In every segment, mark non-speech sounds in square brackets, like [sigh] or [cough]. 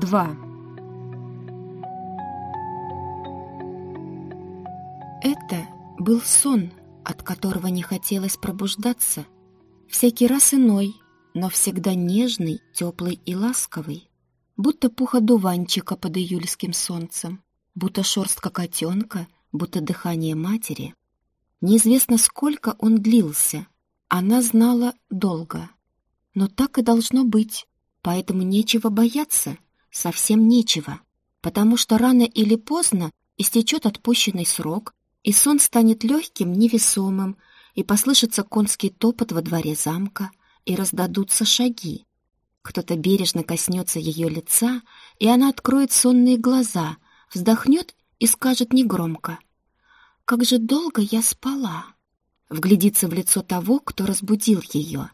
2. Это был сон, от которого не хотелось пробуждаться. Всякий раз иной, но всегда нежный, теплый и ласковый. Будто пух одуванчика под июльским солнцем, будто шерстка котенка, будто дыхание матери. Неизвестно, сколько он длился. Она знала долго. Но так и должно быть, поэтому нечего бояться — совсем нечего, потому что рано или поздно истечет отпущенный срок, и сон станет легким, невесомым, и послышится конский топот во дворе замка, и раздадутся шаги. Кто-то бережно коснется ее лица, и она откроет сонные глаза, вздохнет и скажет негромко. «Как же долго я спала!» Вглядится в лицо того, кто разбудил ее.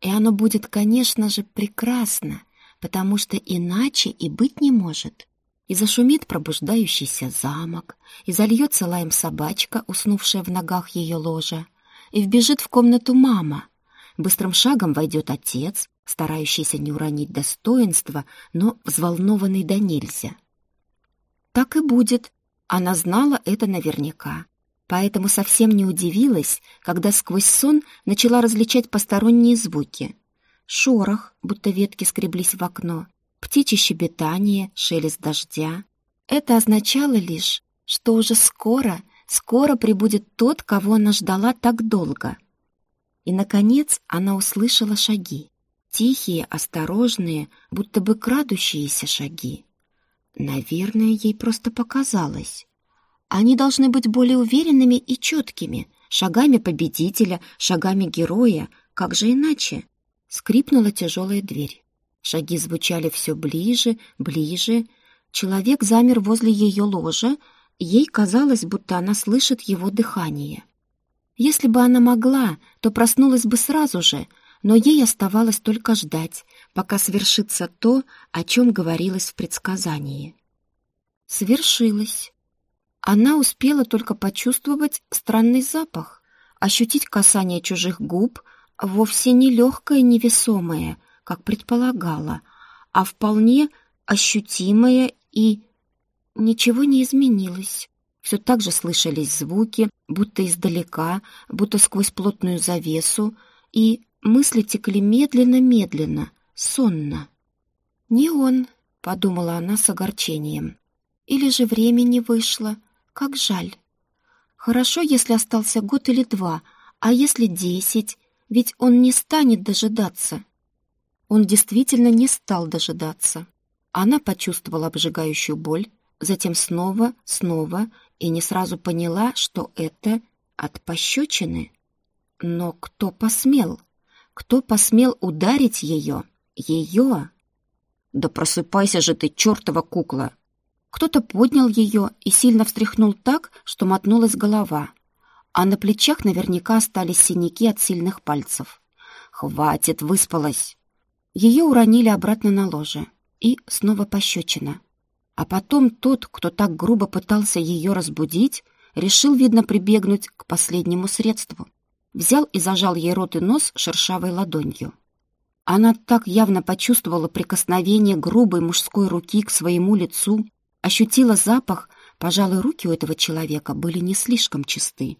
И оно будет, конечно же, прекрасно, потому что иначе и быть не может. И зашумит пробуждающийся замок, и зальется лаем собачка, уснувшая в ногах ее ложа, и вбежит в комнату мама. Быстрым шагом войдет отец, старающийся не уронить достоинства, но взволнованный до нельзя. Так и будет. Она знала это наверняка. Поэтому совсем не удивилась, когда сквозь сон начала различать посторонние звуки — Шорох, будто ветки скреблись в окно, птичье щебетание, шелест дождя. Это означало лишь, что уже скоро, скоро прибудет тот, кого она ждала так долго. И, наконец, она услышала шаги. Тихие, осторожные, будто бы крадущиеся шаги. Наверное, ей просто показалось. Они должны быть более уверенными и четкими, шагами победителя, шагами героя, как же иначе? Скрипнула тяжелая дверь. Шаги звучали все ближе, ближе. Человек замер возле ее ложа, ей казалось, будто она слышит его дыхание. Если бы она могла, то проснулась бы сразу же, но ей оставалось только ждать, пока свершится то, о чем говорилось в предсказании. Свершилось. Она успела только почувствовать странный запах, ощутить касание чужих губ, вовсе не легкое невесомое, как предполагала, а вполне ощутимое и... Ничего не изменилось. Все так же слышались звуки, будто издалека, будто сквозь плотную завесу, и мысли текли медленно-медленно, сонно. «Не он», — подумала она с огорчением. «Или же время не вышло. Как жаль. Хорошо, если остался год или два, а если десять, ведь он не станет дожидаться. Он действительно не стал дожидаться. Она почувствовала обжигающую боль, затем снова, снова, и не сразу поняла, что это от пощечины. Но кто посмел? Кто посмел ударить ее? Ее? Да просыпайся же ты, чертова кукла! Кто-то поднял ее и сильно встряхнул так, что мотнулась голова — а на плечах наверняка остались синяки от сильных пальцев. «Хватит, выспалась!» Ее уронили обратно на ложе. И снова пощечина. А потом тот, кто так грубо пытался ее разбудить, решил, видно, прибегнуть к последнему средству. Взял и зажал ей рот и нос шершавой ладонью. Она так явно почувствовала прикосновение грубой мужской руки к своему лицу, ощутила запах, пожалуй, руки у этого человека были не слишком чисты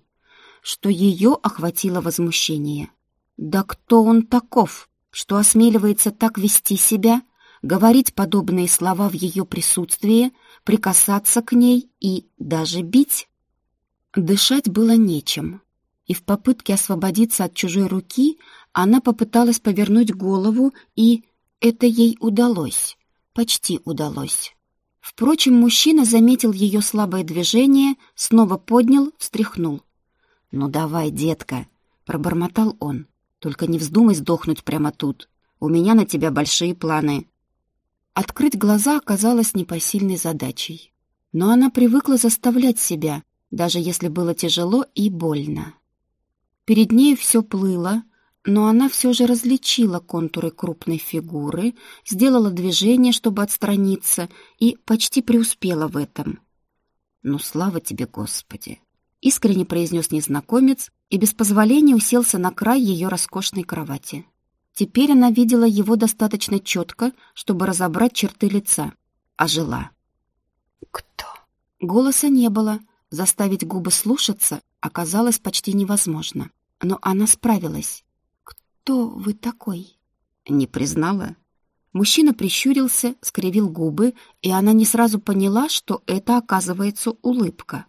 что ее охватило возмущение. Да кто он таков, что осмеливается так вести себя, говорить подобные слова в ее присутствии, прикасаться к ней и даже бить? Дышать было нечем, и в попытке освободиться от чужой руки она попыталась повернуть голову, и это ей удалось, почти удалось. Впрочем, мужчина заметил ее слабое движение, снова поднял, встряхнул. «Ну давай, детка», — пробормотал он. «Только не вздумай сдохнуть прямо тут. У меня на тебя большие планы». Открыть глаза оказалось непосильной задачей. Но она привыкла заставлять себя, даже если было тяжело и больно. Перед ней все плыло, но она все же различила контуры крупной фигуры, сделала движение, чтобы отстраниться, и почти преуспела в этом. «Ну, слава тебе, Господи!» Искренне произнес незнакомец и без позволения уселся на край ее роскошной кровати. Теперь она видела его достаточно четко, чтобы разобрать черты лица. ожила. «Кто?» Голоса не было. Заставить губы слушаться оказалось почти невозможно. Но она справилась. «Кто вы такой?» «Не признала?» Мужчина прищурился, скривил губы, и она не сразу поняла, что это, оказывается, улыбка.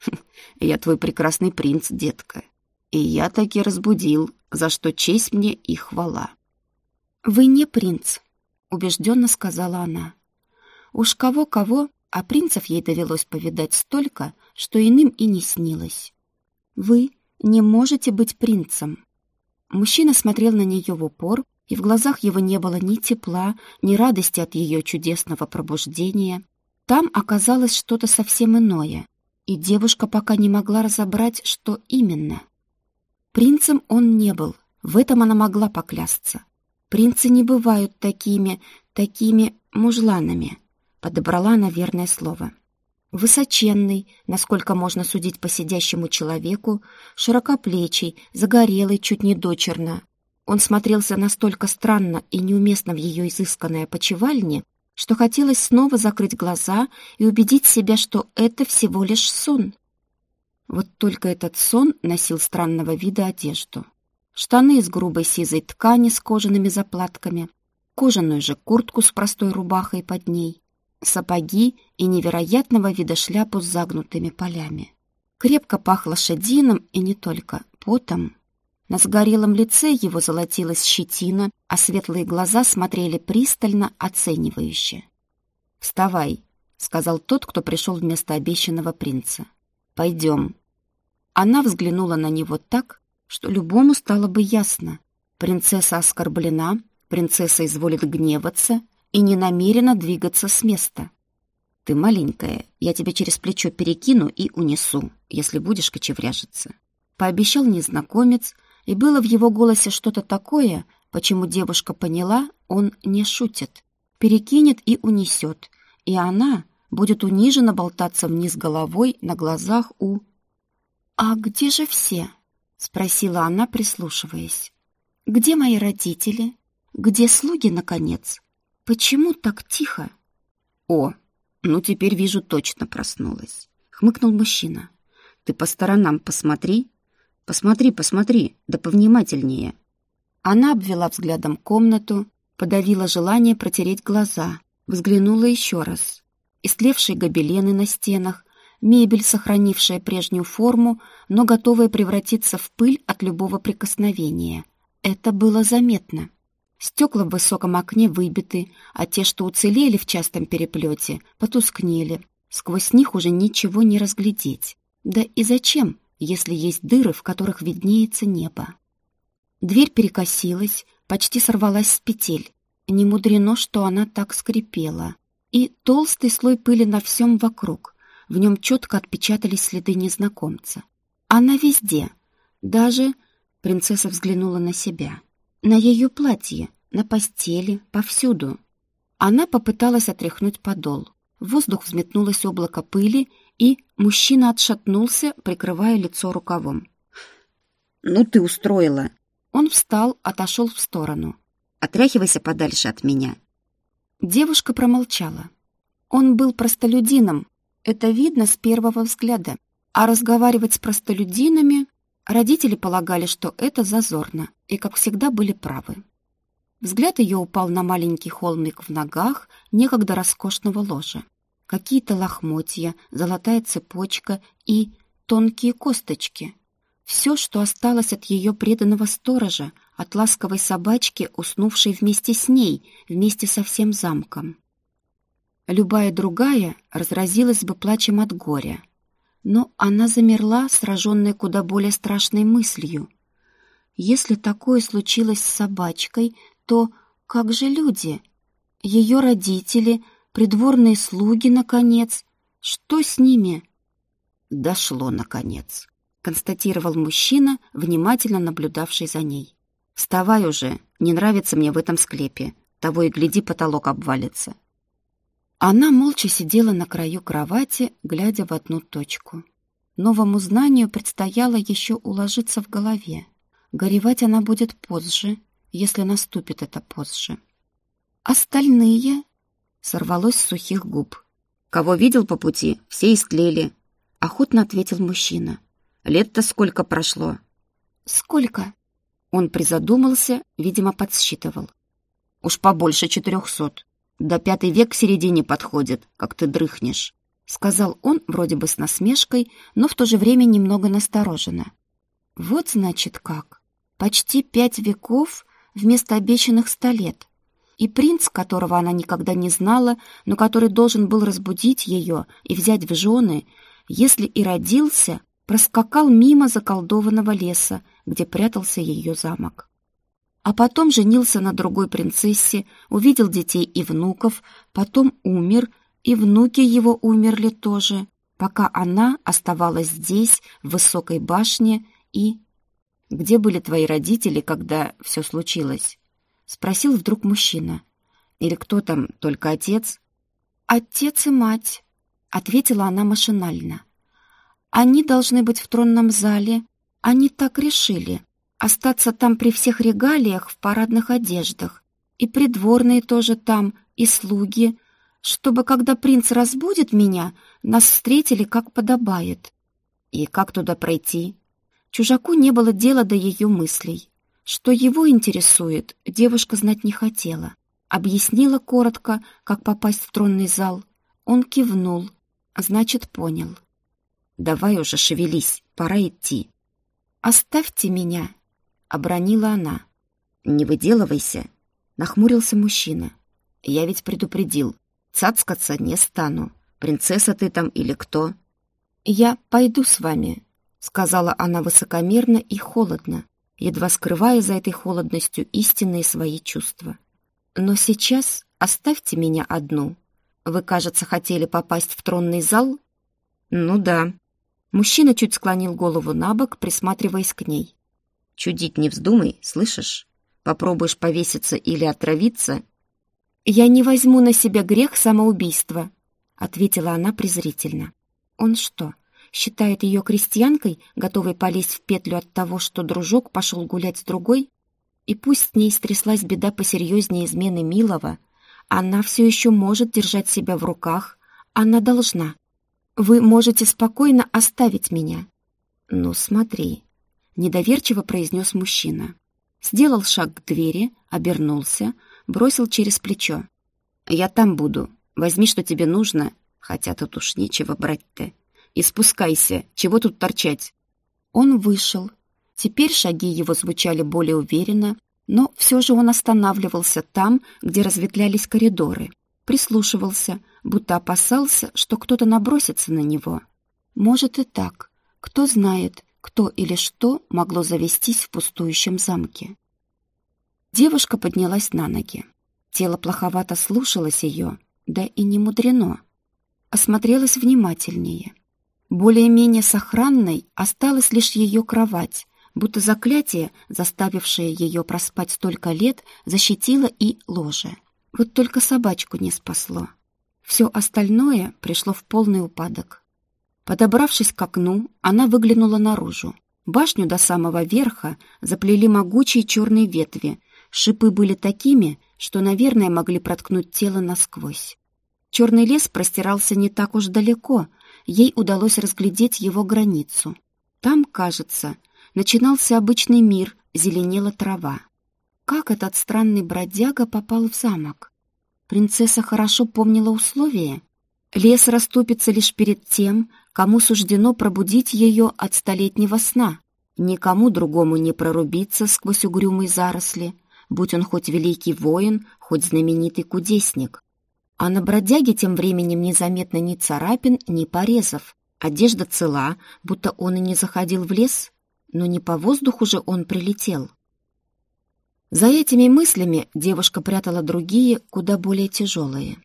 [laughs] «Я твой прекрасный принц, детка, и я таки разбудил, за что честь мне и хвала». «Вы не принц», — убежденно сказала она. Уж кого-кого, а принцев ей довелось повидать столько, что иным и не снилось. «Вы не можете быть принцем». Мужчина смотрел на нее в упор, и в глазах его не было ни тепла, ни радости от ее чудесного пробуждения. Там оказалось что-то совсем иное, и девушка пока не могла разобрать, что именно. Принцем он не был, в этом она могла поклясться. Принцы не бывают такими, такими мужланами, подобрала наверное, слово. Высоченный, насколько можно судить по сидящему человеку, широкоплечий, загорелый чуть не дочерно. Он смотрелся настолько странно и неуместно в ее изысканной опочивальне, что хотелось снова закрыть глаза и убедить себя, что это всего лишь сон. Вот только этот сон носил странного вида одежду штаны из грубой сизой ткани с кожаными заплатками, кожаную же куртку с простой рубахой под ней, сапоги и невероятного вида шляпу с загнутыми полями. Крепко пахло шадином и не только, потом. На сгорелом лице его золотилась щетина, а светлые глаза смотрели пристально, оценивающе. «Вставай», — сказал тот, кто пришел вместо обещанного принца. «Пойдем». Она взглянула на него так, что любому стало бы ясно. Принцесса оскорблена, принцесса изволит гневаться и не намерена двигаться с места. Ты маленькая, я тебя через плечо перекину и унесу, если будешь кочевряжиться. Пообещал незнакомец, и было в его голосе что-то такое, почему девушка поняла, он не шутит. Перекинет и унесет, и она будет униженно болтаться вниз головой на глазах у... «А где же все?» — спросила она, прислушиваясь. «Где мои родители? Где слуги, наконец? Почему так тихо?» «О, ну теперь вижу, точно проснулась», — хмыкнул мужчина. «Ты по сторонам посмотри. Посмотри, посмотри, да повнимательнее». Она обвела взглядом комнату, подавила желание протереть глаза, взглянула еще раз. Истлевшие гобелены на стенах, мебель, сохранившая прежнюю форму, но готовая превратиться в пыль от любого прикосновения. Это было заметно. Стекла в высоком окне выбиты, а те, что уцелели в частом переплете, потускнели. Сквозь них уже ничего не разглядеть. Да и зачем, если есть дыры, в которых виднеется небо? Дверь перекосилась, почти сорвалась с петель. Не мудрено, что она так скрипела. И толстый слой пыли на всем вокруг. В нем четко отпечатались следы незнакомца. Она везде. Даже принцесса взглянула на себя. На ее платье, на постели, повсюду. Она попыталась отряхнуть подол. В воздух взметнулось облако пыли, и мужчина отшатнулся, прикрывая лицо рукавом. «Ну ты устроила!» Он встал, отошел в сторону. «Отряхивайся подальше от меня!» Девушка промолчала. Он был простолюдином, это видно с первого взгляда. А разговаривать с простолюдинами родители полагали, что это зазорно, и, как всегда, были правы. Взгляд ее упал на маленький холмик в ногах некогда роскошного ложа. Какие-то лохмотья, золотая цепочка и тонкие косточки. Все, что осталось от ее преданного сторожа, от ласковой собачки, уснувшей вместе с ней, вместе со всем замком. Любая другая разразилась бы плачем от горя. Но она замерла, сраженная куда более страшной мыслью. Если такое случилось с собачкой, то как же люди? Ее родители, придворные слуги, наконец. Что с ними? Дошло, наконец, констатировал мужчина, внимательно наблюдавший за ней. «Вставай уже, не нравится мне в этом склепе. Того и гляди, потолок обвалится». Она молча сидела на краю кровати, глядя в одну точку. Новому знанию предстояло еще уложиться в голове. Горевать она будет позже, если наступит это позже. «Остальные?» — сорвалось с сухих губ. «Кого видел по пути, все истлели», — охотно ответил мужчина. «Лет-то сколько прошло?» «Сколько?» Он призадумался, видимо, подсчитывал. «Уж побольше четырехсот. До пятый век к середине подходит, как ты дрыхнешь», — сказал он вроде бы с насмешкой, но в то же время немного настороженно. «Вот, значит, как. Почти пять веков вместо обещанных ста лет и принц, которого она никогда не знала, но который должен был разбудить ее и взять в жены, если и родился, проскакал мимо заколдованного леса, где прятался ее замок. А потом женился на другой принцессе, увидел детей и внуков, потом умер, и внуки его умерли тоже, пока она оставалась здесь, в высокой башне, и... «Где были твои родители, когда все случилось?» — спросил вдруг мужчина. «Или кто там, только отец?» «Отец и мать», — ответила она машинально. «Они должны быть в тронном зале. Они так решили. Остаться там при всех регалиях в парадных одеждах. И придворные тоже там, и слуги. Чтобы, когда принц разбудит меня, нас встретили, как подобает». «И как туда пройти?» Чужаку не было дела до ее мыслей. Что его интересует, девушка знать не хотела. Объяснила коротко, как попасть в тронный зал. Он кивнул, значит, понял. «Давай уже шевелись, пора идти». «Оставьте меня», — обронила она. «Не выделывайся», — нахмурился мужчина. «Я ведь предупредил, цацкаться не стану. Принцесса ты там или кто?» «Я пойду с вами», — сказала она высокомерно и холодно, едва скрывая за этой холодностью истинные свои чувства. «Но сейчас оставьте меня одну. Вы, кажется, хотели попасть в тронный зал?» «Ну да». Мужчина чуть склонил голову на бок, присматриваясь к ней. «Чудить не вздумай, слышишь? Попробуешь повеситься или отравиться?» «Я не возьму на себя грех самоубийства», — ответила она презрительно. «Он что, считает ее крестьянкой, готовой полезть в петлю от того, что дружок пошел гулять с другой? И пусть с ней стряслась беда посерьезнее измены Милова, она все еще может держать себя в руках, она должна. Вы можете спокойно оставить меня. Ну, смотри, недоверчиво произнес мужчина. Сделал шаг к двери, обернулся, бросил через плечо. «Я там буду. Возьми, что тебе нужно, хотя тут уж нечего брать-то и спускайся. Чего тут торчать?» Он вышел. Теперь шаги его звучали более уверенно, но все же он останавливался там, где разветвлялись коридоры. Прислушивался, будто опасался, что кто-то набросится на него. Может и так. Кто знает, кто или что могло завестись в пустующем замке. Девушка поднялась на ноги. Тело плоховато слушалось ее, да и не мудрено. Осмотрелась внимательнее — более-менее сохранной осталась лишь ее кровать, будто заклятие, заставившее ее проспать столько лет, защитило и ложе. Вот только собачку не спасло. Все остальное пришло в полный упадок. Подобравшись к окну, она выглянула наружу. Башню до самого верха заплели могучие черные ветви. Шипы были такими, что, наверное, могли проткнуть тело насквозь. Черный лес простирался не так уж далеко, ей удалось разглядеть его границу. Там, кажется, начинался обычный мир, зеленела трава. Как этот странный бродяга попал в замок? Принцесса хорошо помнила условия. Лес расступится лишь перед тем, кому суждено пробудить ее от столетнего сна. Никому другому не прорубиться сквозь угрюмые заросли, будь он хоть великий воин, хоть знаменитый кудесник. А на бродяге тем временем незаметно ни царапин, ни порезов. Одежда цела, будто он и не заходил в лес, но не по воздуху же он прилетел. За этими мыслями девушка прятала другие, куда более тяжелые.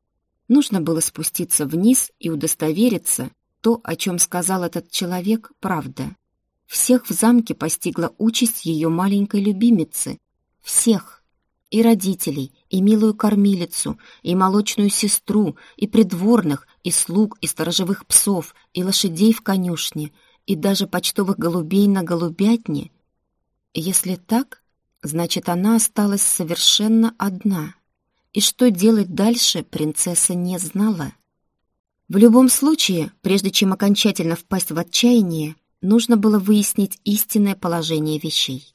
Нужно было спуститься вниз и удостовериться, то, о чем сказал этот человек, правда. Всех в замке постигла участь ее маленькой любимицы. Всех и родителей, и милую кормилицу, и молочную сестру, и придворных, и слуг, и сторожевых псов, и лошадей в конюшне, и даже почтовых голубей на голубятне. Если так, значит, она осталась совершенно одна. и что делать дальше принцесса не знала. В любом случае, прежде чем окончательно впасть в отчаяние, нужно было выяснить истинное положение вещей.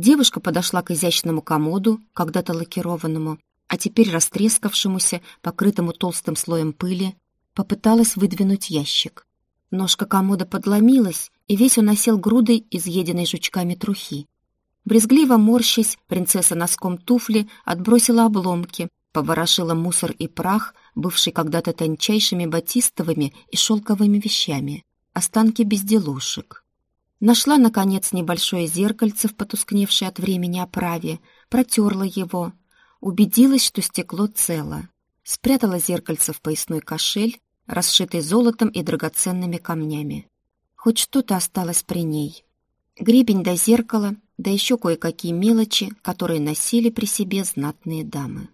Девушка подошла к изящному комоду, когда-то лакированному, а теперь растрескавшемуся, покрытому толстым слоем пыли, попыталась выдвинуть ящик. Ножка комода подломилась, и весь он осел грудой изъеденной жучками трухи. Брезгливо морщась, принцесса носком туфли отбросила обломки, поворошила мусор и прах, бывший когда-то тончайшими батистовыми и шелковыми вещами, останки безделушек. Нашла, наконец, небольшое зеркальце в потускневшей от времени оправе, протерла его, убедилась, что стекло цело, спрятала зеркальце в поясной кошель, расшитый золотом и драгоценными камнями. Хоть что-то осталось при ней. Гребень до зеркала, да еще кое-какие мелочи, которые носили при себе знатные дамы.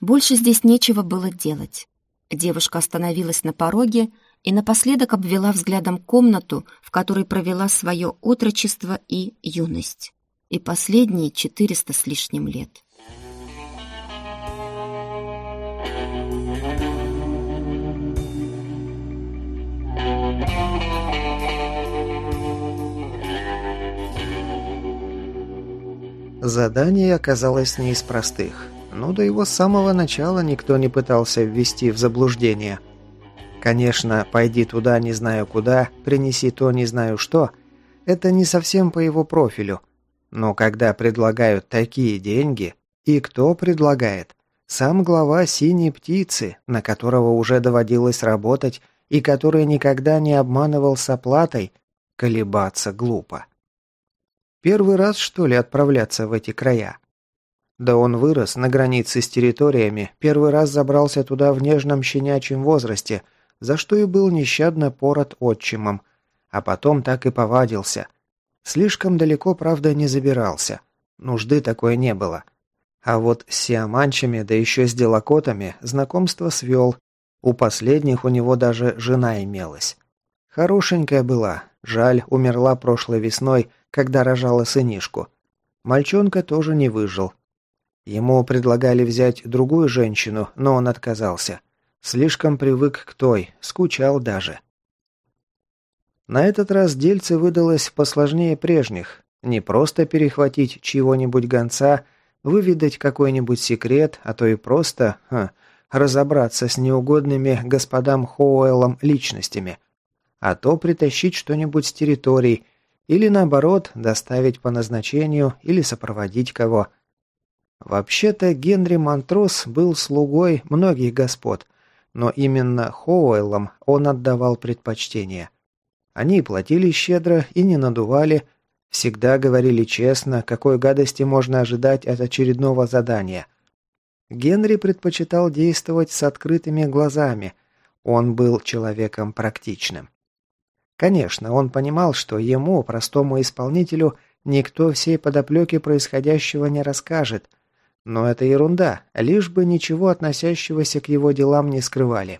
Больше здесь нечего было делать. Девушка остановилась на пороге и напоследок обвела взглядом комнату, в которой провела свое отрочество и юность, и последние четыреста с лишним лет. Задание оказалось не из простых. Ну, до его самого начала никто не пытался ввести в заблуждение. Конечно, пойди туда не знаю куда, принеси то не знаю что. Это не совсем по его профилю. Но когда предлагают такие деньги, и кто предлагает? Сам глава «Синей птицы», на которого уже доводилось работать и который никогда не обманывал с оплатой, колебаться глупо. Первый раз, что ли, отправляться в эти края? Да он вырос на границе с территориями, первый раз забрался туда в нежном щенячьем возрасте, за что и был нещадно пород отчимом, а потом так и повадился. Слишком далеко, правда, не забирался. Нужды такой не было. А вот с сиаманчами, да еще с делокотами, знакомство свел. У последних у него даже жена имелась. Хорошенькая была, жаль, умерла прошлой весной, когда рожала сынишку. Мальчонка тоже не выжил. Ему предлагали взять другую женщину, но он отказался. Слишком привык к той, скучал даже. На этот раз дельце выдалось посложнее прежних. Не просто перехватить чьего-нибудь гонца, выведать какой-нибудь секрет, а то и просто ха, разобраться с неугодными господам Хоуэллом личностями, а то притащить что-нибудь с территорий – или наоборот, доставить по назначению или сопроводить кого. Вообще-то Генри Монтрос был слугой многих господ, но именно Хоуэллам он отдавал предпочтение. Они платили щедро и не надували, всегда говорили честно, какой гадости можно ожидать от очередного задания. Генри предпочитал действовать с открытыми глазами, он был человеком практичным. Конечно, он понимал, что ему, простому исполнителю, никто всей подоплеки происходящего не расскажет. Но это ерунда, лишь бы ничего относящегося к его делам не скрывали.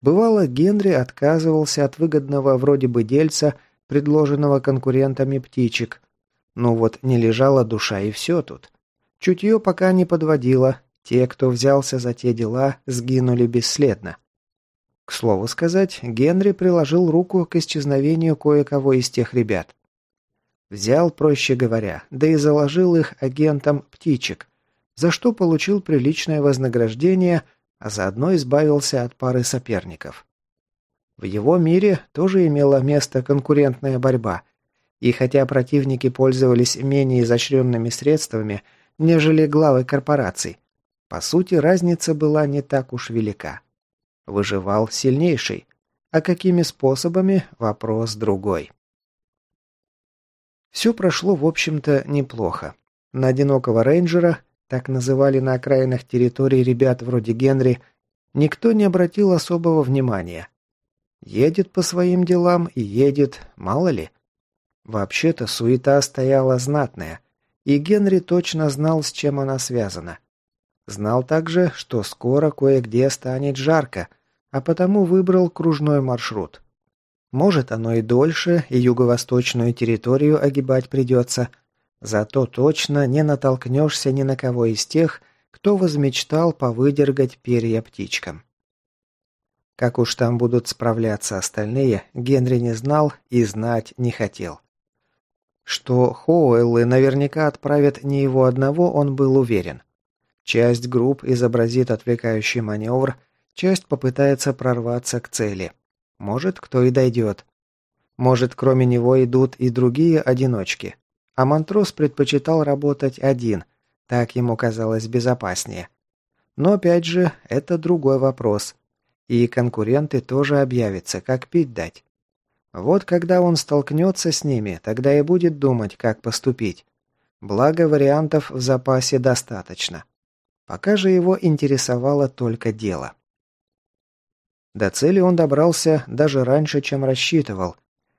Бывало, Генри отказывался от выгодного вроде бы дельца, предложенного конкурентами птичек. Ну вот не лежала душа и все тут. Чутье пока не подводило, те, кто взялся за те дела, сгинули бесследно. К слову сказать, Генри приложил руку к исчезновению кое-кого из тех ребят. Взял, проще говоря, да и заложил их агентам птичек, за что получил приличное вознаграждение, а заодно избавился от пары соперников. В его мире тоже имела место конкурентная борьба, и хотя противники пользовались менее изощренными средствами, нежели главы корпораций, по сути разница была не так уж велика. Выживал сильнейший. А какими способами – вопрос другой. Все прошло, в общем-то, неплохо. На одинокого рейнджера, так называли на окраинах территории ребят вроде Генри, никто не обратил особого внимания. Едет по своим делам и едет, мало ли. Вообще-то суета стояла знатная, и Генри точно знал, с чем она связана. Знал также, что скоро кое-где станет жарко, а потому выбрал кружной маршрут. Может, оно и дольше, и юго-восточную территорию огибать придется, Зато точно не натолкнешься ни на кого из тех, кто возмечтал повыдергать перья птичкам. Как уж там будут справляться остальные, Генри не знал и знать не хотел. Что Хоуэллы наверняка отправят не его одного, он был уверен. Часть групп изобразит отвлекающий маневр, часть попытается прорваться к цели. Может, кто и дойдет. Может, кроме него идут и другие одиночки. А Монтрос предпочитал работать один, так ему казалось безопаснее. Но опять же, это другой вопрос. И конкуренты тоже объявятся, как пить дать. Вот когда он столкнется с ними, тогда и будет думать, как поступить. Благо вариантов в запасе достаточно. Пока же его интересовало только дело. До цели он добрался даже раньше, чем рассчитывал.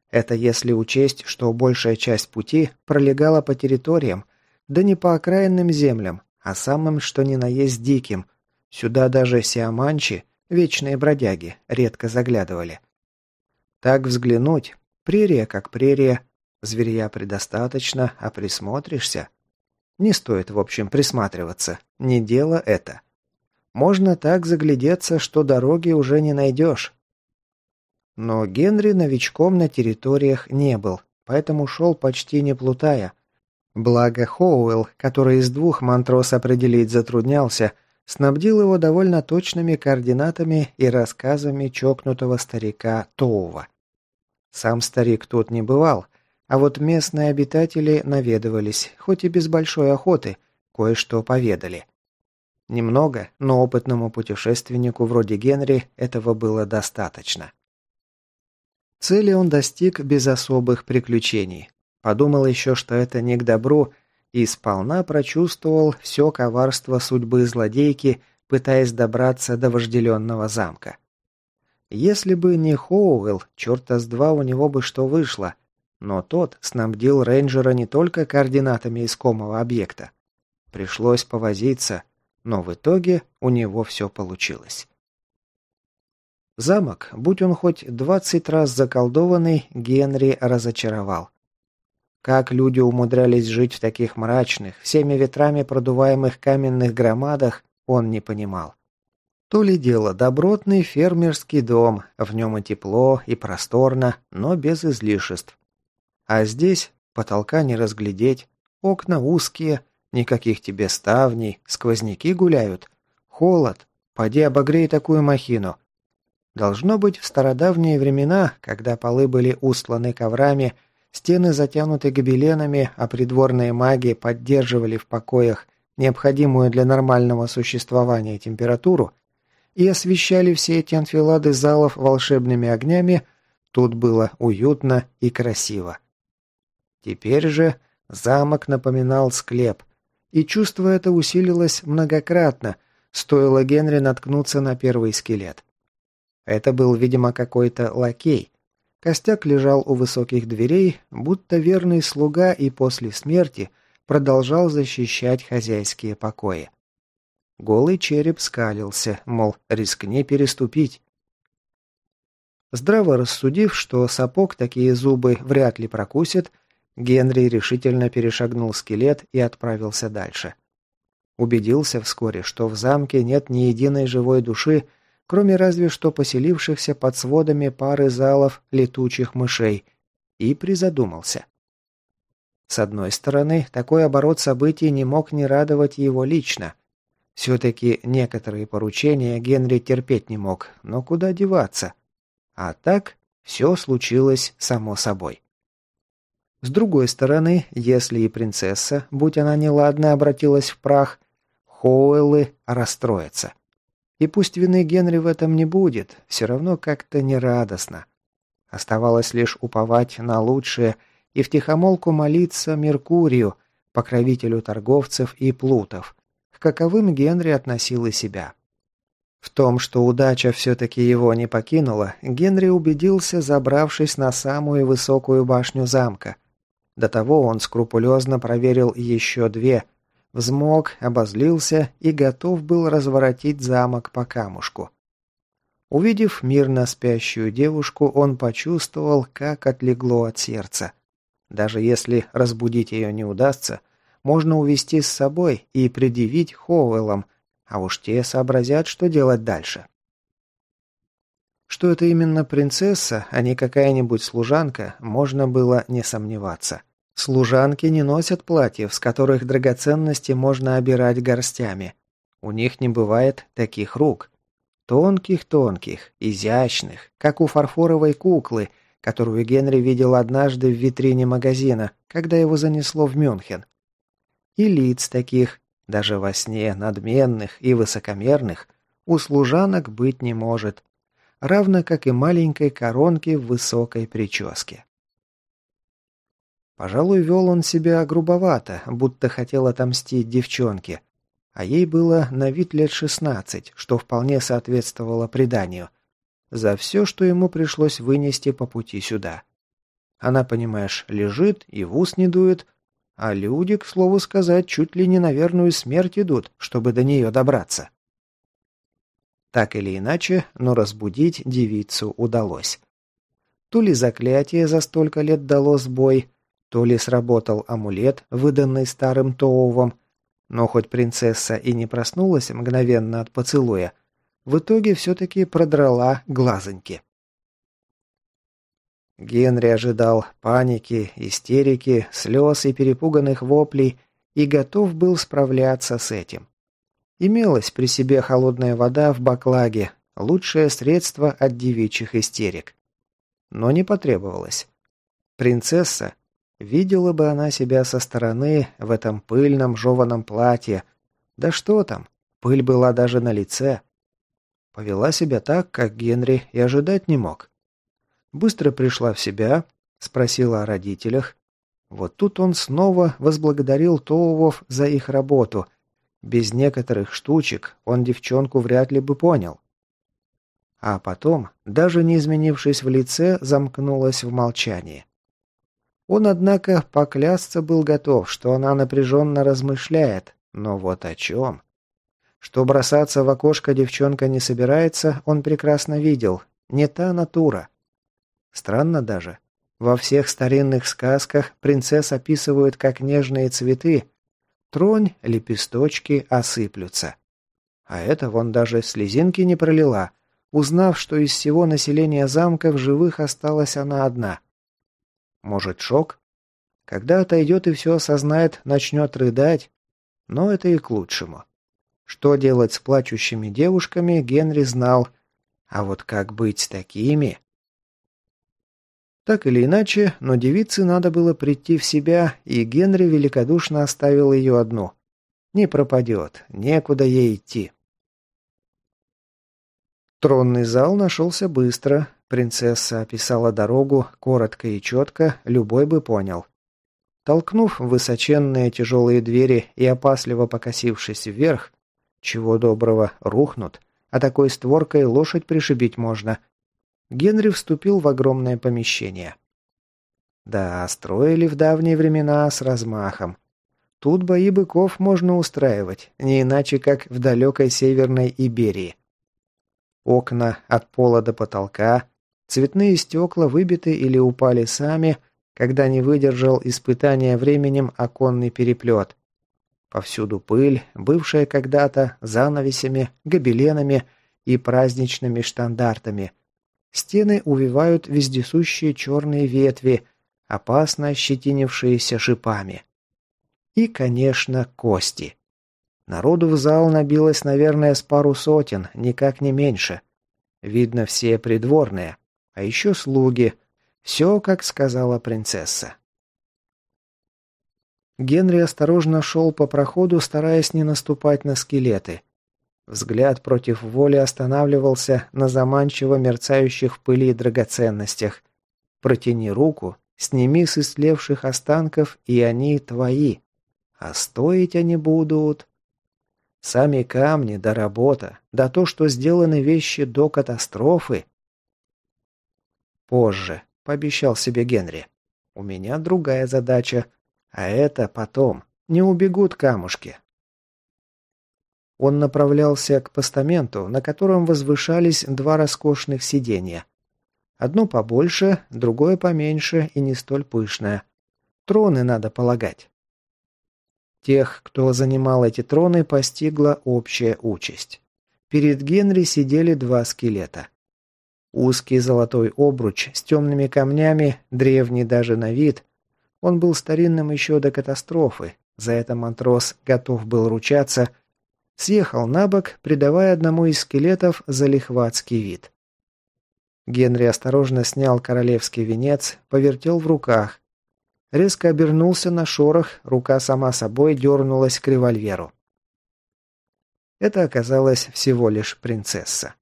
Это если учесть, что большая часть пути пролегала по территориям, да не по окраинным землям, а самым что ни на есть диким. Сюда даже сиаманчи, вечные бродяги, редко заглядывали. Так взглянуть, прерия как прерия, зверя предостаточно, а присмотришься – не стоит, в общем, присматриваться. Не дело это. Можно так заглядеться, что дороги уже не найдешь. Но Генри новичком на территориях не был, поэтому шел почти не плутая. Благо Хоуэлл, который из двух мантрос определить затруднялся, снабдил его довольно точными координатами и рассказами чокнутого старика Тоува. Сам старик тут не бывал, а вот местные обитатели наведывались, хоть и без большой охоты, кое-что поведали. Немного, но опытному путешественнику вроде Генри этого было достаточно. Цели он достиг без особых приключений. Подумал еще, что это не к добру, и сполна прочувствовал все коварство судьбы злодейки, пытаясь добраться до вожделенного замка. Если бы не Хоуэлл, черта с два у него бы что вышло, но тот снабдил рейнджера не только координатами искомого объекта. Пришлось повозиться, но в итоге у него все получилось. Замок, будь он хоть двадцать раз заколдованный, Генри разочаровал. Как люди умудрялись жить в таких мрачных, всеми ветрами продуваемых каменных громадах, он не понимал. То ли дело добротный фермерский дом, в нем и тепло, и просторно, но без излишеств. А здесь потолка не разглядеть, окна узкие, никаких тебе ставней, сквозняки гуляют. Холод, поди обогрей такую махину. Должно быть, в стародавние времена, когда полы были устланы коврами, стены затянуты гобеленами, а придворные маги поддерживали в покоях необходимую для нормального существования температуру и освещали все эти анфилады залов волшебными огнями, тут было уютно и красиво. Теперь же замок напоминал склеп, и чувство это усилилось многократно, стоило Генри наткнуться на первый скелет. Это был, видимо, какой-то лакей. Костяк лежал у высоких дверей, будто верный слуга и после смерти продолжал защищать хозяйские покои. Голый череп скалился, мол, рискни переступить. Здраво рассудив, что сапог такие зубы вряд ли прокусит, Генри решительно перешагнул скелет и отправился дальше. Убедился вскоре, что в замке нет ни единой живой души, кроме разве что поселившихся под сводами пары залов летучих мышей, и призадумался. С одной стороны, такой оборот событий не мог не радовать его лично. Все-таки некоторые поручения Генри терпеть не мог, но куда деваться? А так все случилось само собой. С другой стороны, если и принцесса, будь она неладна, обратилась в прах, Хоуэллы расстроятся. И пусть вины Генри в этом не будет, все равно как-то нерадостно. Оставалось лишь уповать на лучшее и втихомолку молиться Меркурию, покровителю торговцев и плутов, к каковым Генри относил и себя. В том, что удача все-таки его не покинула, Генри убедился, забравшись на самую высокую башню замка, до того он скрупулезно проверил еще две, взмок, обозлился и готов был разворотить замок по камушку. Увидев мирно спящую девушку, он почувствовал, как отлегло от сердца. Даже если разбудить ее не удастся, можно увести с собой и предъявить Хоуэллам, а уж те сообразят, что делать дальше. Что это именно принцесса, а не какая-нибудь служанка, можно было не сомневаться. Служанки не носят платьев, с которых драгоценности можно обирать горстями. У них не бывает таких рук. Тонких-тонких, изящных, как у фарфоровой куклы, которую Генри видел однажды в витрине магазина, когда его занесло в Мюнхен. И лиц таких, даже во сне надменных и высокомерных, у служанок быть не может, равно как и маленькой коронки в высокой прическе. Пожалуй, вел он себя грубовато, будто хотел отомстить девчонке, а ей было на вид лет шестнадцать, что вполне соответствовало преданию, за все, что ему пришлось вынести по пути сюда. Она, понимаешь, лежит и в ус не дует, а люди, к слову сказать, чуть ли не на верную смерть идут, чтобы до нее добраться. Так или иначе, но разбудить девицу удалось. То ли заклятие за столько лет дало сбой, то ли сработал амулет, выданный старым Тоувом, но хоть принцесса и не проснулась мгновенно от поцелуя, в итоге все-таки продрала глазоньки. Генри ожидал паники, истерики, слез и перепуганных воплей и готов был справляться с этим. Имелась при себе холодная вода в баклаге, лучшее средство от девичьих истерик. Но не потребовалось. Принцесса, видела бы она себя со стороны в этом пыльном жеваном платье. Да что там, пыль была даже на лице. Повела себя так, как Генри и ожидать не мог. Быстро пришла в себя, спросила о родителях. Вот тут он снова возблагодарил Тоувов за их работу – без некоторых штучек он девчонку вряд ли бы понял. А потом, даже не изменившись в лице, замкнулась в молчании. Он, однако, поклясться был готов, что она напряженно размышляет, но вот о чем. Что бросаться в окошко девчонка не собирается, он прекрасно видел. Не та натура. Странно даже. Во всех старинных сказках принцесс описывают как нежные цветы, Тронь, лепесточки осыплются. А это вон даже слезинки не пролила, узнав, что из всего населения замка в живых осталась она одна. Может, шок? Когда отойдет и все осознает, начнет рыдать. Но это и к лучшему. Что делать с плачущими девушками, Генри знал. А вот как быть с такими? Так или иначе, но девице надо было прийти в себя, и Генри великодушно оставил ее одну. Не пропадет, некуда ей идти. Тронный зал нашелся быстро. Принцесса описала дорогу коротко и четко, любой бы понял. Толкнув высоченные тяжелые двери и опасливо покосившись вверх, чего доброго, рухнут, а такой створкой лошадь пришибить можно – Генри вступил в огромное помещение. Да, строили в давние времена с размахом. Тут бои быков можно устраивать, не иначе, как в далекой северной Иберии. Окна от пола до потолка, цветные стекла выбиты или упали сами, когда не выдержал испытания временем оконный переплет. Повсюду пыль, бывшая когда-то занавесями, гобеленами и праздничными штандартами – Стены увивают вездесущие черные ветви, опасно ощетинившиеся шипами. И, конечно, кости. Народу в зал набилось, наверное, с пару сотен, никак не меньше. Видно, все придворные, а еще слуги. Все, как сказала принцесса. Генри осторожно шел по проходу, стараясь не наступать на скелеты. Взгляд против воли останавливался на заманчиво мерцающих пыли драгоценностях. Протяни руку, сними с истлевших останков, и они твои. А стоить они будут... Сами камни, да работа, да то, что сделаны вещи до катастрофы. Позже, пообещал себе Генри. У меня другая задача, а это потом. Не убегут камушки, он направлялся к постаменту, на котором возвышались два роскошных сиденья. Одно побольше, другое поменьше и не столь пышное. Троны надо полагать. Тех, кто занимал эти троны, постигла общая участь. Перед Генри сидели два скелета. Узкий золотой обруч с темными камнями, древний даже на вид. Он был старинным еще до катастрофы, за это матрос готов был ручаться, съехал на бок, придавая одному из скелетов залихватский вид. Генри осторожно снял королевский венец, повертел в руках, Резко обернулся на шорох, рука сама собой дернулась к револьверу. Это оказалась всего лишь принцесса.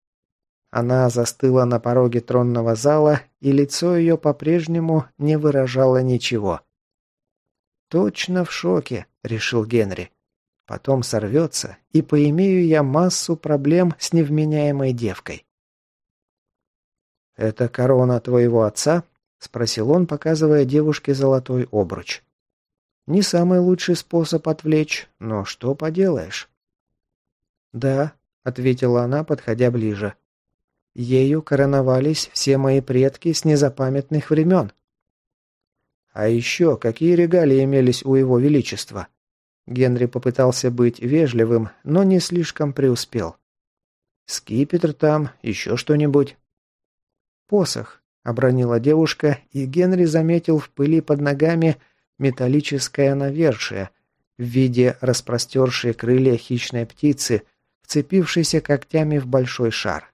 Она застыла на пороге тронного зала, и лицо ее по-прежнему не выражало ничего. «Точно в шоке», — решил Генри. «Потом сорвется, и поимею я массу проблем с невменяемой девкой». «Это корона твоего отца?» — спросил он, показывая девушке золотой обруч. «Не самый лучший способ отвлечь, но что поделаешь?» «Да», — ответила она, подходя ближе. «Ею короновались все мои предки с незапамятных времен». «А еще какие регалии имелись у его величества?» Генри попытался быть вежливым, но не слишком преуспел. «Скипетр там, еще что-нибудь?» «Посох», — обронила девушка, и Генри заметил в пыли под ногами металлическое навершие в виде распростершей крылья хищной птицы, вцепившейся когтями в большой шар.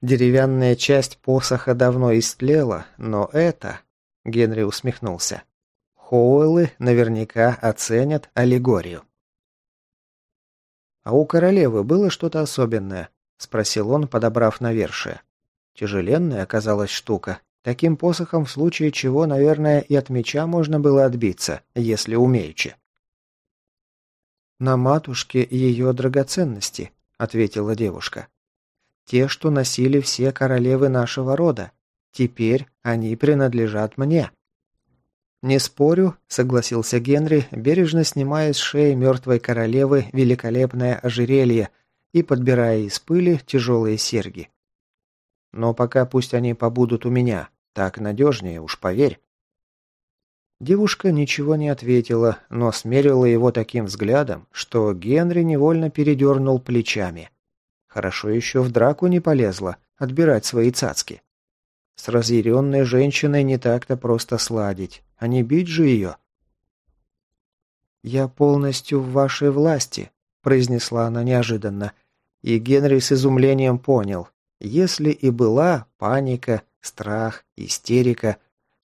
Деревянная часть посоха давно истлела, но это... Генри усмехнулся. Хоуэллы наверняка оценят аллегорию. «А у королевы было что-то особенное?» — спросил он, подобрав навершие. Тяжеленная оказалась штука. Таким посохом в случае чего, наверное, и от меча можно было отбиться, если умеючи. «На матушке ее драгоценности», — ответила девушка. «Те, что носили все королевы нашего рода. Теперь они принадлежат мне». «Не спорю», — согласился Генри, бережно снимая с шеи мертвой королевы великолепное ожерелье и подбирая из пыли тяжелые серьги. Но пока пусть они побудут у меня. Так надежнее, уж поверь». Девушка ничего не ответила, но смерила его таким взглядом, что Генри невольно передернул плечами. Хорошо еще в драку не полезла, отбирать свои цацки. С разъяренной женщиной не так-то просто сладить, а не бить же ее. «Я полностью в вашей власти», — произнесла она неожиданно, и Генри с изумлением понял, если и была паника, страх, истерика,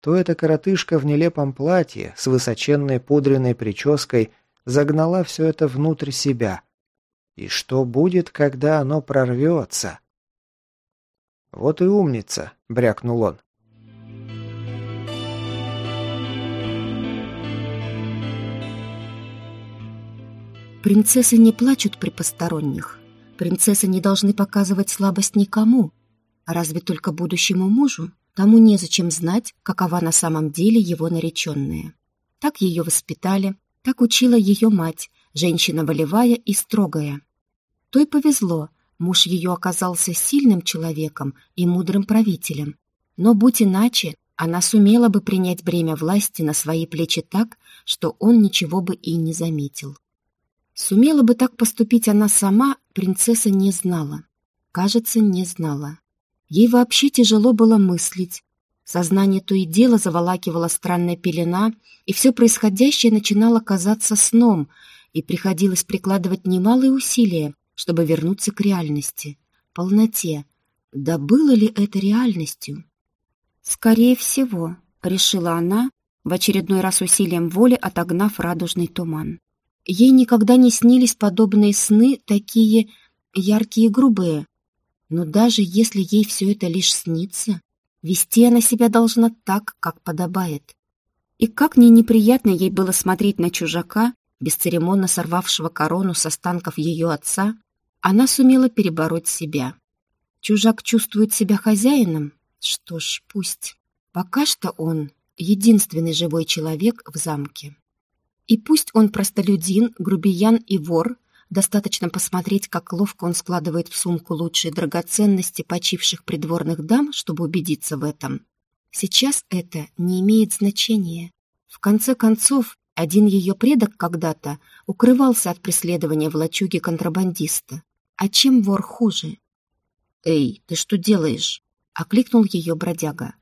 то эта коротышка в нелепом платье с высоченной пудренной прической загнала все это внутрь себя. И что будет, когда оно прорвется? «Вот и умница», — брякнул он. Принцессы не плачут при посторонних. Принцессы не должны показывать слабость никому, разве только будущему мужу. Тому незачем знать, какова на самом деле его нареченная. Так ее воспитали, так учила ее мать, женщина волевая и строгая. Той повезло, муж ее оказался сильным человеком и мудрым правителем. Но будь иначе, она сумела бы принять бремя власти на свои плечи так, что он ничего бы и не заметил. Сумела бы так поступить она сама, принцесса не знала. Кажется, не знала. Ей вообще тяжело было мыслить. Сознание то и дело заволакивала странная пелена, и все происходящее начинало казаться сном, и приходилось прикладывать немалые усилия, чтобы вернуться к реальности, полноте. Да было ли это реальностью? «Скорее всего», — решила она, в очередной раз усилием воли отогнав радужный туман. Ей никогда не снились подобные сны, такие яркие и грубые. Но даже если ей все это лишь снится, вести она себя должна так, как подобает. И как не неприятно ей было смотреть на чужака, бесцеремонно сорвавшего корону с останков ее отца, она сумела перебороть себя. Чужак чувствует себя хозяином? Что ж, пусть. Пока что он единственный живой человек в замке. И пусть он простолюдин, грубиян и вор, достаточно посмотреть, как ловко он складывает в сумку лучшие драгоценности почивших придворных дам, чтобы убедиться в этом. Сейчас это не имеет значения. В конце концов, один ее предок когда-то укрывался от преследования в лачуге контрабандиста. А чем вор хуже? «Эй, ты что делаешь?» — окликнул ее бродяга.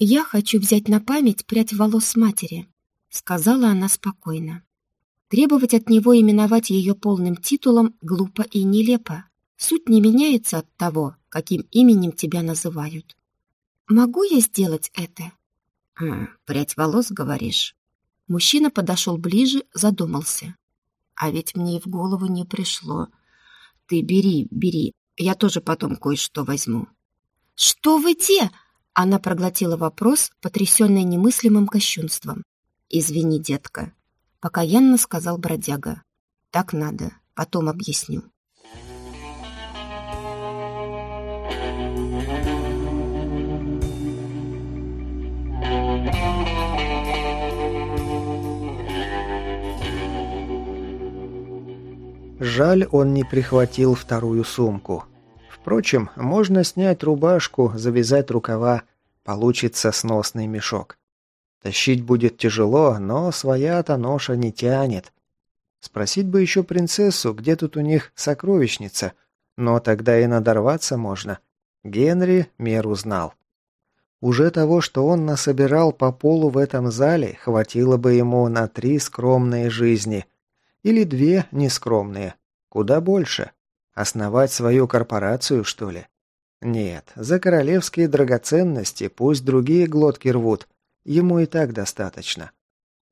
«Я хочу взять на память прядь волос матери», — сказала она спокойно. Требовать от него именовать ее полным титулом глупо и нелепо. Суть не меняется от того, каким именем тебя называют. «Могу я сделать это?» а, «Прядь волос, говоришь?» Мужчина подошел ближе, задумался. «А ведь мне и в голову не пришло. Ты бери, бери, я тоже потом кое-что возьму». «Что вы те?» Она проглотила вопрос, потрясенная немыслимым кощунством. «Извини, детка», — покаянно сказал бродяга. «Так надо, потом объясню». Жаль, он не прихватил вторую сумку. Впрочем, можно снять рубашку, завязать рукава, получится сносный мешок. Тащить будет тяжело, но своя-то ноша не тянет. Спросить бы еще принцессу, где тут у них сокровищница, но тогда и надорваться можно. Генри меру знал. Уже того, что он насобирал по полу в этом зале, хватило бы ему на три скромные жизни. Или две нескромные. Куда больше. Основать свою корпорацию, что ли? Нет, за королевские драгоценности пусть другие глотки рвут. Ему и так достаточно.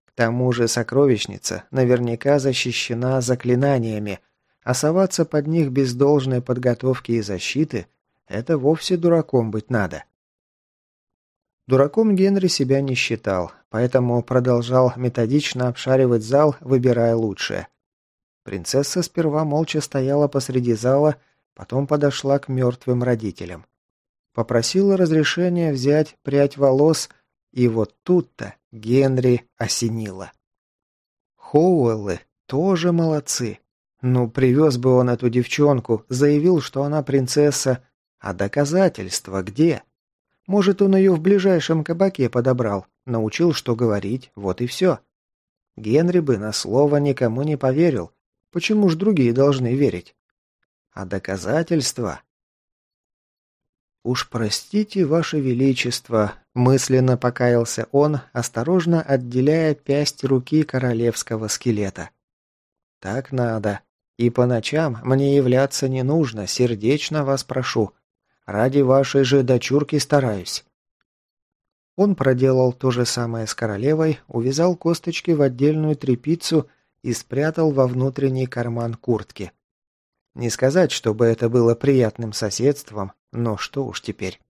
К тому же сокровищница наверняка защищена заклинаниями, а соваться под них без должной подготовки и защиты – это вовсе дураком быть надо. Дураком Генри себя не считал, поэтому продолжал методично обшаривать зал, выбирая лучшее. Принцесса сперва молча стояла посреди зала, потом подошла к мертвым родителям. Попросила разрешения взять прядь волос, и вот тут-то Генри осенило. Хоуэллы тоже молодцы. Ну, привез бы он эту девчонку, заявил, что она принцесса, а доказательства где? Может, он ее в ближайшем кабаке подобрал, научил, что говорить, вот и все. Генри бы на слово никому не поверил, Почему ж другие должны верить? А доказательства? «Уж простите, Ваше Величество», — мысленно покаялся он, осторожно отделяя пясть руки королевского скелета. «Так надо. И по ночам мне являться не нужно, сердечно вас прошу. Ради вашей же дочурки стараюсь». Он проделал то же самое с королевой, увязал косточки в отдельную трепицу и спрятал во внутренний карман куртки. Не сказать, чтобы это было приятным соседством, но что уж теперь.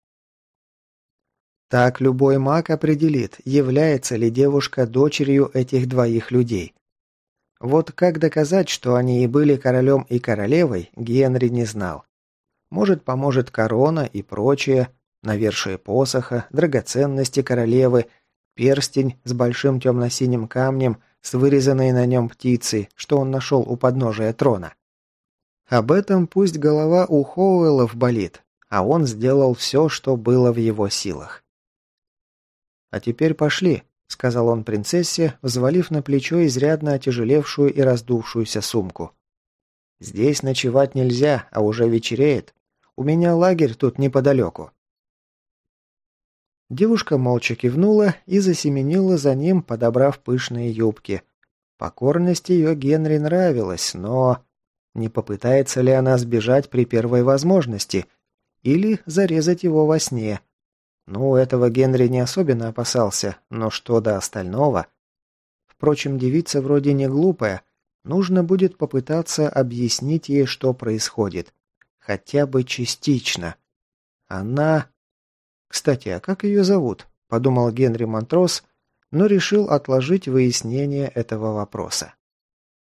Так любой маг определит, является ли девушка дочерью этих двоих людей. Вот как доказать, что они и были королем и королевой, Генри не знал. Может, поможет корона и прочее, навершие посоха, драгоценности королевы, перстень с большим темно-синим камнем с вырезанной на нем птицей, что он нашел у подножия трона. Об этом пусть голова у Хоуэллов болит, а он сделал все, что было в его силах. «А теперь пошли», — сказал он принцессе, взвалив на плечо изрядно отяжелевшую и раздувшуюся сумку. «Здесь ночевать нельзя, а уже вечереет. У меня лагерь тут неподалеку». Девушка молча кивнула и засеменила за ним, подобрав пышные юбки. Покорность ее Генри нравилась, но... Не попытается ли она сбежать при первой возможности? Или зарезать его во сне? Ну, этого Генри не особенно опасался, но что до остального? Впрочем, девица вроде не глупая. Нужно будет попытаться объяснить ей, что происходит. Хотя бы частично. Она «Кстати, а как ее зовут?» – подумал Генри Монтрос, но решил отложить выяснение этого вопроса.